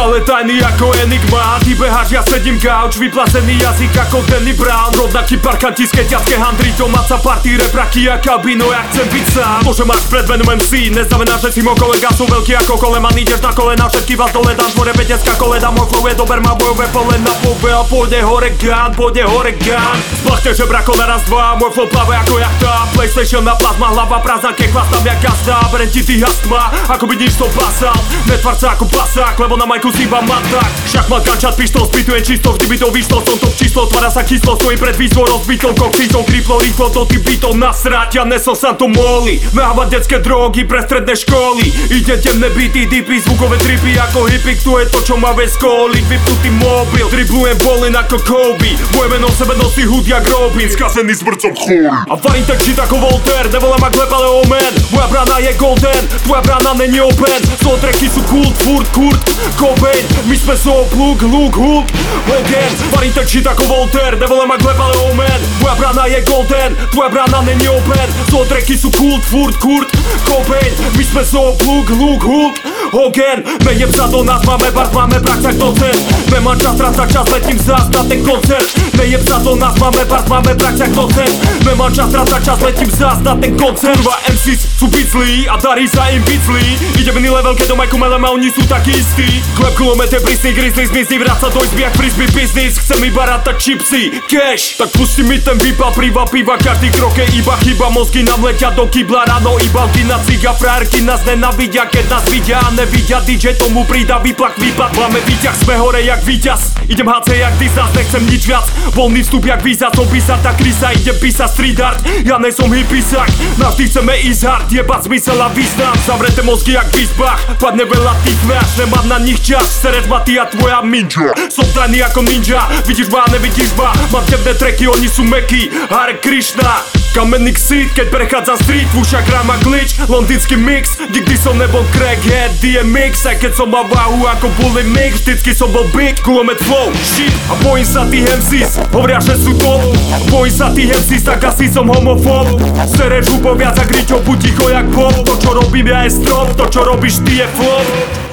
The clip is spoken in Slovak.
stále tajný ako Enigma. Ty beháš, ja sedím gauč, vyplasený jazyk ako Danny Brown. Rovnaký parkanti z keťacké handry, domáca party, repraky a kabino, ja chcem byť sám. To, máš pred menom MC, neznamená, že si môj kolega Sú veľký ako koleman, ideš na kolena, všetky vás dole dám Tvore vedecká koleda, môj flow je dober, má bojové pole na pobe A pôjde hore gán, pôjde hore gán Splachne, že brako na raz dva, môj flow plave ako jachta. Playstation na plazma, hlava prázdna, keď chvastám jak gazda Berem ti ty astma, ako by nič to basal Netvar sa ako pasák, lebo na majku si iba maták Šachmat, kančat, pištol, spýtujem čisto, vždy by to vyšlo. Som to číslo, tvára sa kyslo, stojím pred výzvou rozbitou koktitou Kriplo, rýchlo, to ty bytom nasrať, ja nesol sa to moli Mávať detské drogy pre stredné školy. Ide temné byty, dipy, zvukové tripy ako hippie Tu je to, čo má ve skóli, vypnutý mobil Driblujem bolin ako Kobe. Moje meno v sebe nosí hud jak Robin. Skazený smrcom chorý A varím tak shit ako Voltaire, nevolám ak lep, ale omen. Moja brána je golden, tvoja brána není open. Slow tracky sú kult, furt, kurt, Cobain My sme so plug, look, hook, Hogan Varím tak shit ako Voltaire, nevolám ak lep, ale omen Moja brána je golden, tvoja brána není open Slow tracky sú kult, furt, kurt, Cobain My sme so plug, look, hook, Hogan Mejem sa do nás, máme bart, máme prax jak docent Nemám čas, trácať čas, letím zás na ten koncert. Mejem sa do nás, máme bart, máme prax jak docent Nemám čas, trácať čas, letím zás na ten koncert. Kurva MCs sú biclí a darí sa im biclí Idem iný level, keď do majku melem a oni sú takí istí. Klep kulometé prísny, grizzly zmizný, vráca do izby jak frisbee business. Chcem iba rátať chipsy, cash. Tak pusti mi ten vypal, priva, piva, každý krok je iba chyba. Mozgy nám letia do kybla, ráno ibalky na ciga Frajerky nás nenavidia, keď nás vidia a nevidia DJ tomu pridá výplak, výpad Máme výťah, sme hore jak víťaz. Idem HC jak dizas, nechcem nič viac. Voľný vstup jak víza, som písať tá krysa Idem písať street art, ja nesom hippisak Navždy chceme ísť hard, jebať zmysel a význam. Zavrete mozgy jak v izbách, padne veľa tých váš Nemám na nich čas, sereš ma ty a tvoja minča Som tajný ako ninja, vidíš ma, nevidíš ma. Mám temné treky, oni sú meky, Hare Krishna Kamenný ksít, keď prechádza street, v ušach glitch. Londýnsky mix, nikdy som nebol crackhead DMX, aj keď som mal váhu ako bully mix Vždycky som bol big, kulomet flow, shit A bojím sa tých MCs, hovoria, že sú top. Bojím sa tých MCs, tak asi som homofób Sereš hubom viac jak Riťo, buď ticho jak pop. To čo robím ja je strop, to čo robíš ty je flop